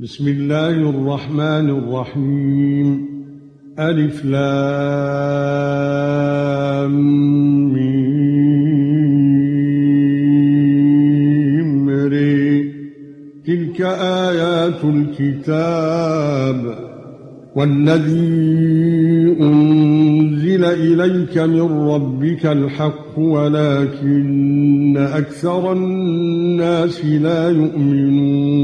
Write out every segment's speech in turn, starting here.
بسم الله الرحمن الرحيم. ألف لام تلك آيات الكتاب والذي أنزل إليك من ربك الحق ولكن أكثر الناس لا يؤمنون.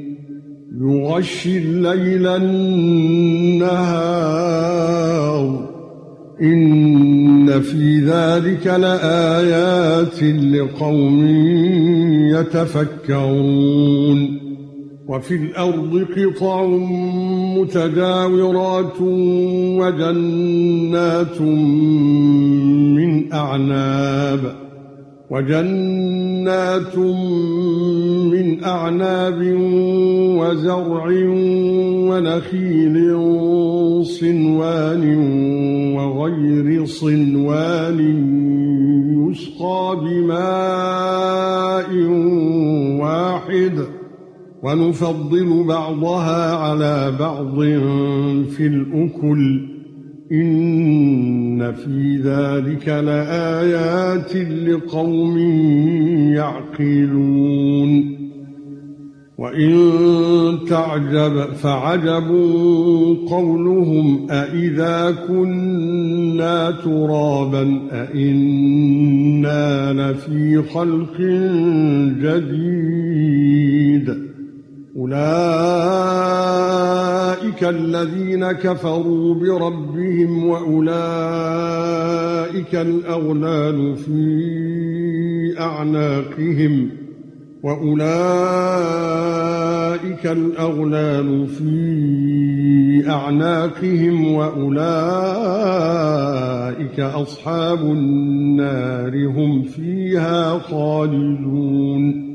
يغشي الليل النهار. إن في ذلك لآيات لقوم يتفكرون. وفي الأرض قطع متجاورات وجنات من أعناب. وجنات من أعناب وزرع ونخيل صنوان وغير صنوان يسقى بماء واحد ونفضل بعضها على بعض في الأكل إن في ذلك لآيات لقوم يعقلون وإن تعجب فعجب قولهم أإذا كنا ترابا أإنا لفي خلق جديد أولئك الذين كفروا بربهم وأولئك الأغلال في أعناقهم وأولئك الأغلال في أعناقهم وأولئك أصحاب النار هم فيها خالدون